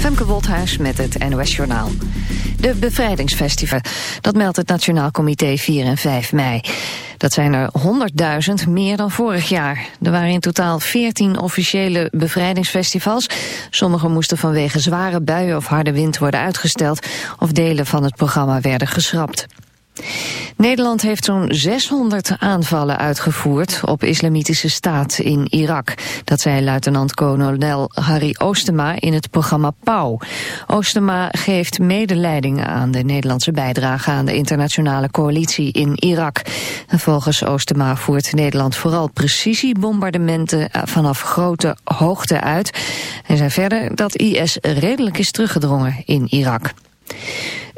Femke Wolthuis met het NOS Journaal. De bevrijdingsfestival, dat meldt het Nationaal Comité 4 en 5 mei. Dat zijn er 100.000 meer dan vorig jaar. Er waren in totaal 14 officiële bevrijdingsfestivals. Sommige moesten vanwege zware buien of harde wind worden uitgesteld... of delen van het programma werden geschrapt. Nederland heeft zo'n 600 aanvallen uitgevoerd op islamitische staat in Irak. Dat zei luitenant-kolonel Harry Oostema in het programma Pauw. Oostema geeft medeleiding aan de Nederlandse bijdrage aan de internationale coalitie in Irak. En volgens Oostema voert Nederland vooral precisiebombardementen vanaf grote hoogte uit. Hij zei verder dat IS redelijk is teruggedrongen in Irak.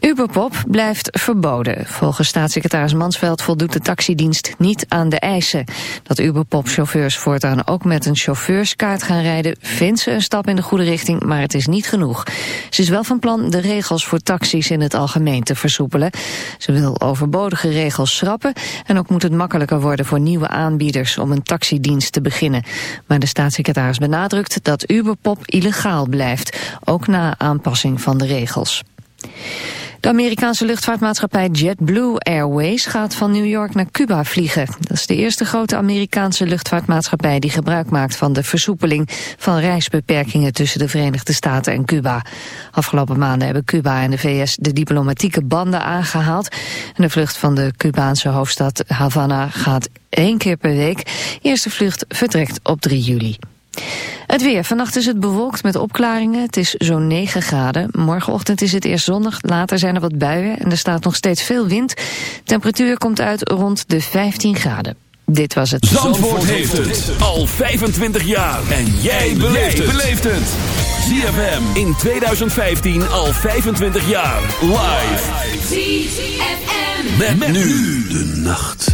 Uberpop blijft verboden. Volgens staatssecretaris Mansveld voldoet de taxidienst niet aan de eisen. Dat Uberpop-chauffeurs voortaan ook met een chauffeurskaart gaan rijden... vindt ze een stap in de goede richting, maar het is niet genoeg. Ze is wel van plan de regels voor taxis in het algemeen te versoepelen. Ze wil overbodige regels schrappen... en ook moet het makkelijker worden voor nieuwe aanbieders... om een taxidienst te beginnen. Maar de staatssecretaris benadrukt dat Uberpop illegaal blijft... ook na aanpassing van de regels. De Amerikaanse luchtvaartmaatschappij JetBlue Airways gaat van New York naar Cuba vliegen. Dat is de eerste grote Amerikaanse luchtvaartmaatschappij die gebruik maakt van de versoepeling van reisbeperkingen tussen de Verenigde Staten en Cuba. Afgelopen maanden hebben Cuba en de VS de diplomatieke banden aangehaald. En de vlucht van de Cubaanse hoofdstad Havana gaat één keer per week. eerste vlucht vertrekt op 3 juli. Het weer. Vannacht is het bewolkt met opklaringen. Het is zo'n 9 graden. Morgenochtend is het eerst zonnig. Later zijn er wat buien en er staat nog steeds veel wind. Temperatuur komt uit rond de 15 graden. Dit was het. Zandvoort, Zandvoort heeft het al 25 jaar. En jij beleeft het. ZFM in 2015 al 25 jaar. Live. ZFM. Met, met nu de nacht.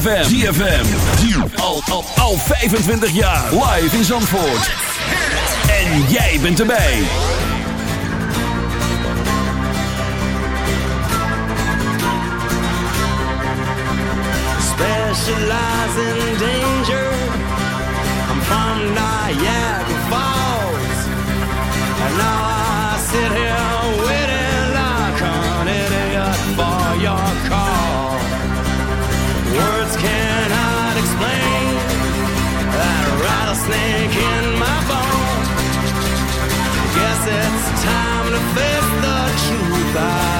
ZFM. ZFM. Al, al, al 25 jaar. Live in Zandvoort. En jij bent erbij. Specialize in danger. I'm from Niagara Falls. And now I sit here. in my. Guess it's time to face the truth. I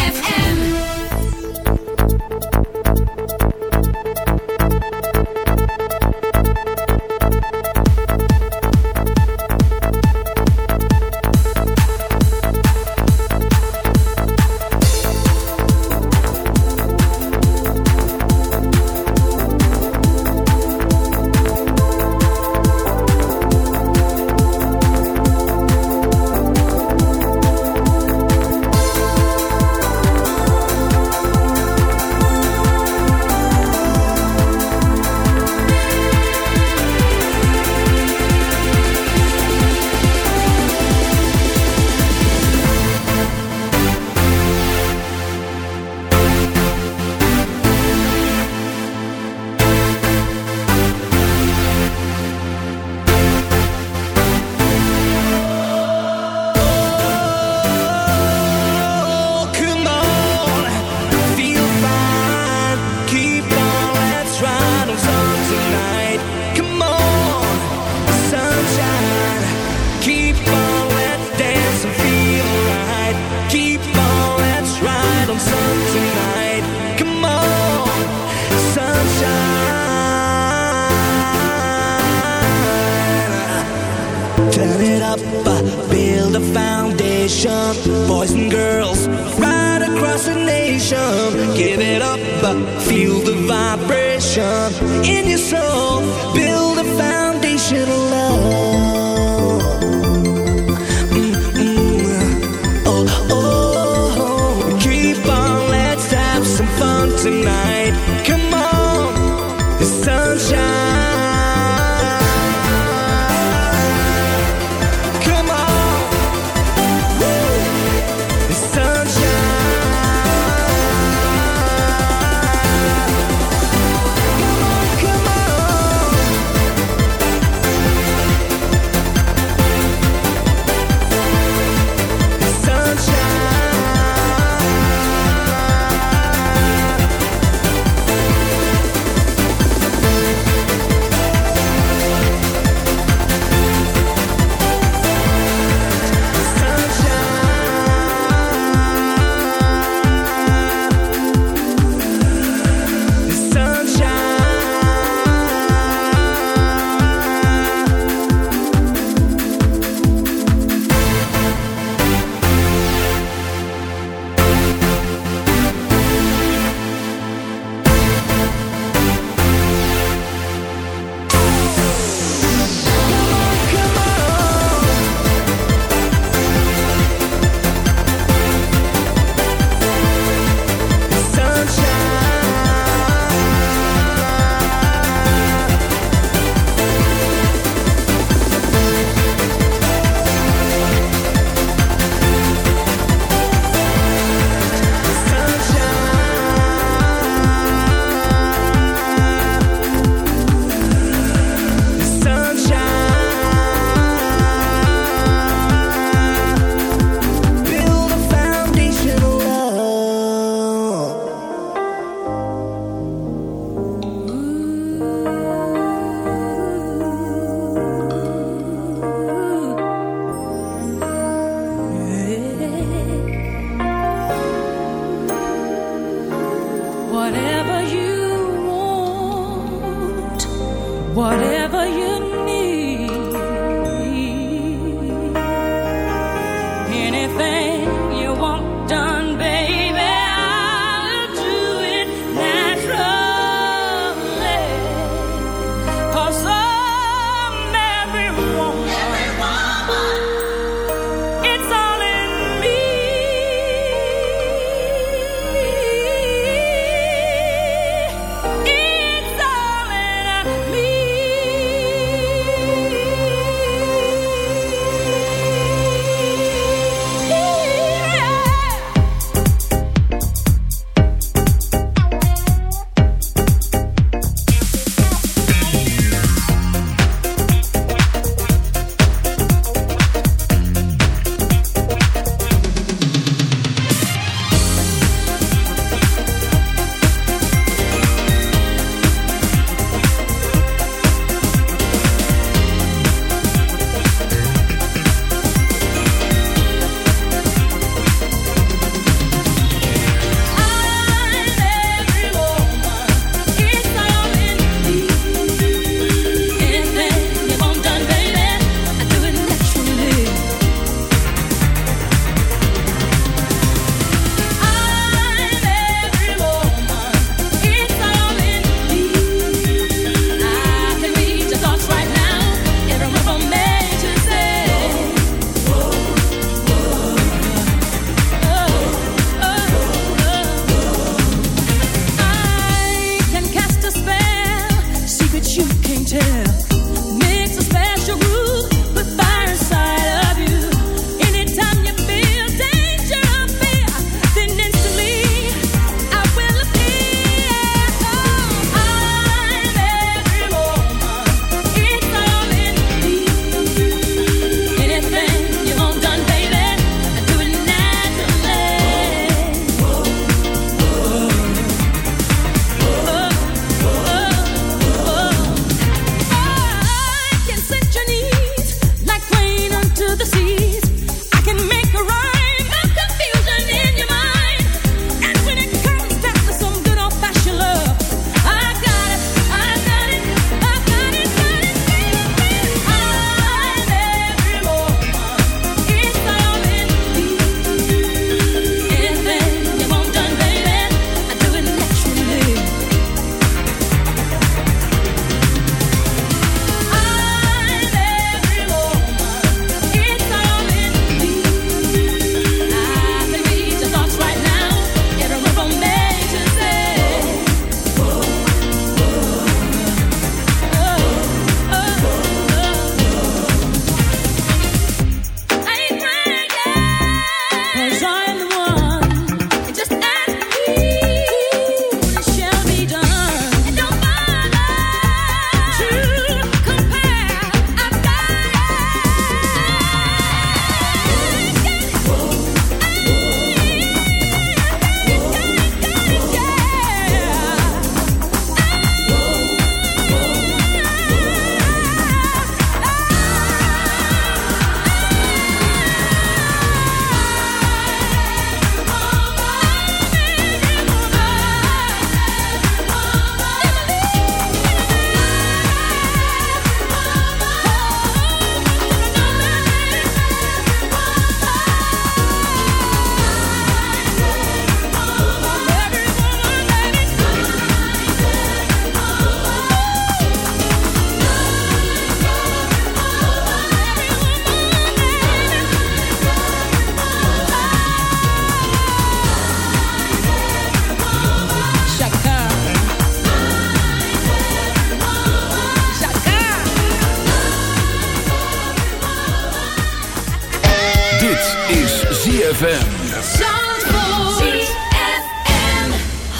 ZFM.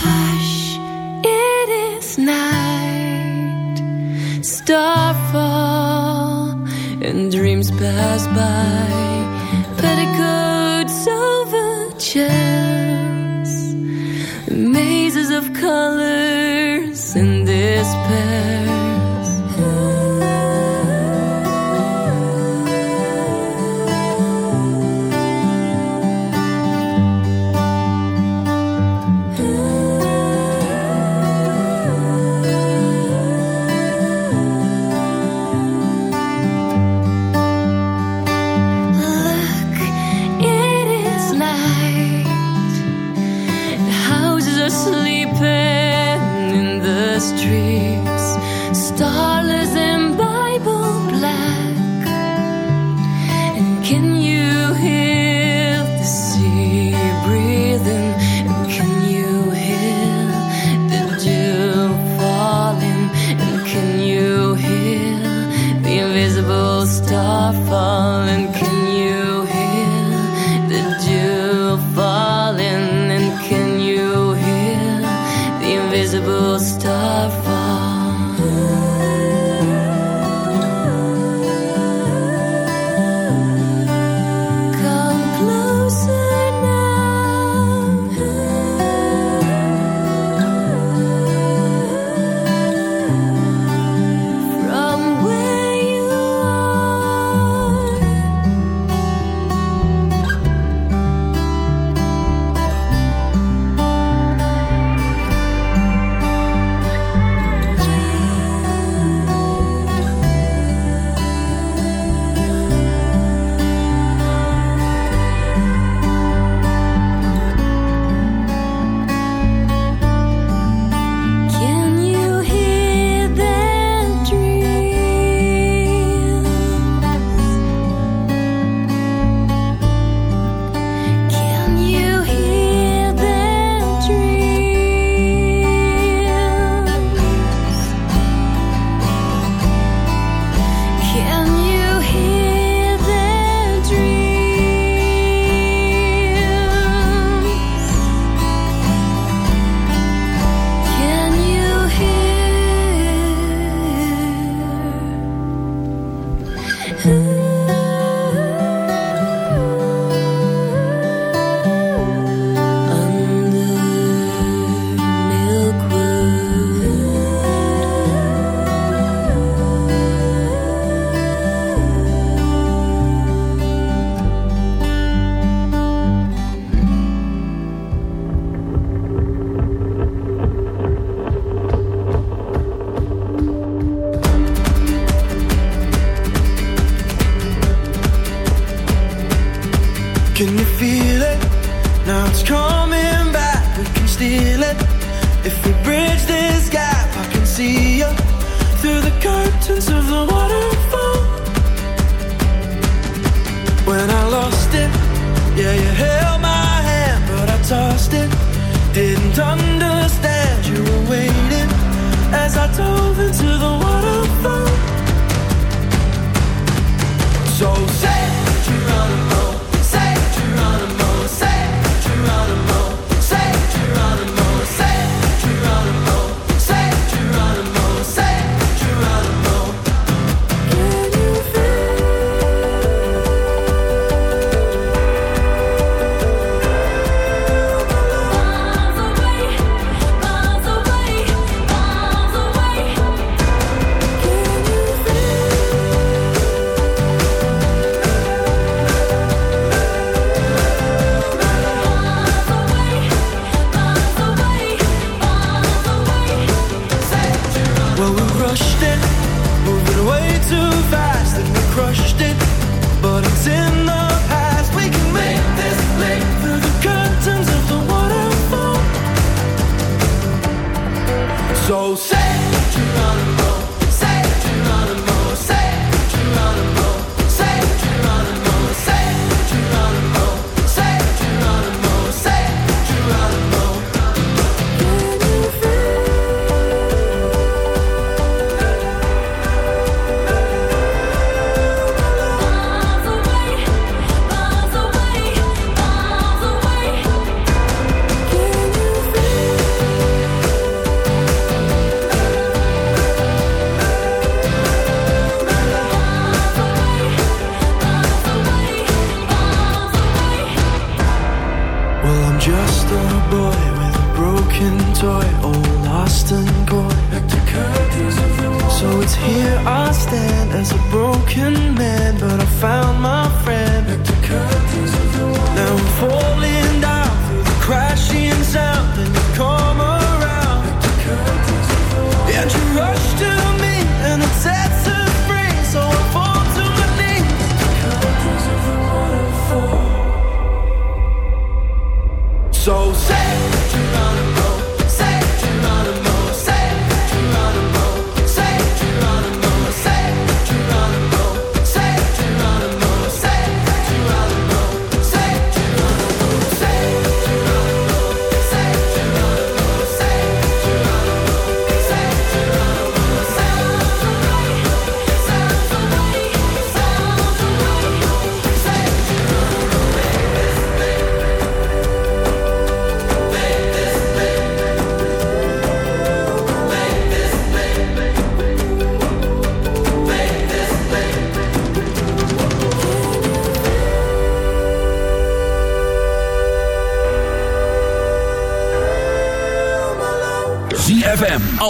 Hush, it is night. Starfall and dreams pass by.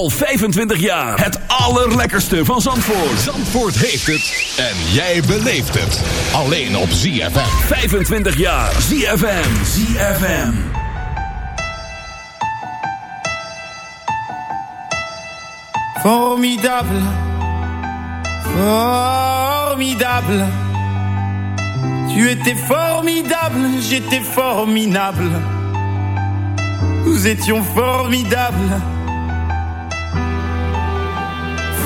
Al 25 jaar. Het allerlekkerste van Zandvoort. Zandvoort heeft het en jij beleeft het. Alleen op ZFM. 25 jaar. ZFM. ZFM. Formidable, formidable. Tu étais formidable, j'étais formidable. Nous étions formidables.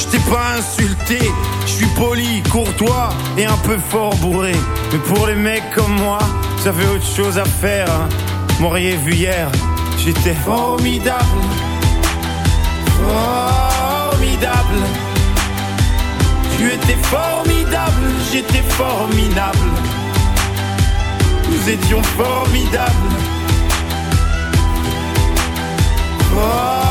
Je t'ai pas insulté, je suis poli, courtois et un peu fort bourré. Mais pour les mecs comme moi, ça fait autre chose à faire. Hein. M'auriez vu hier, j'étais formidable, formidable. Tu étais formidable, j'étais formidable. Nous étions formidables. Formidable.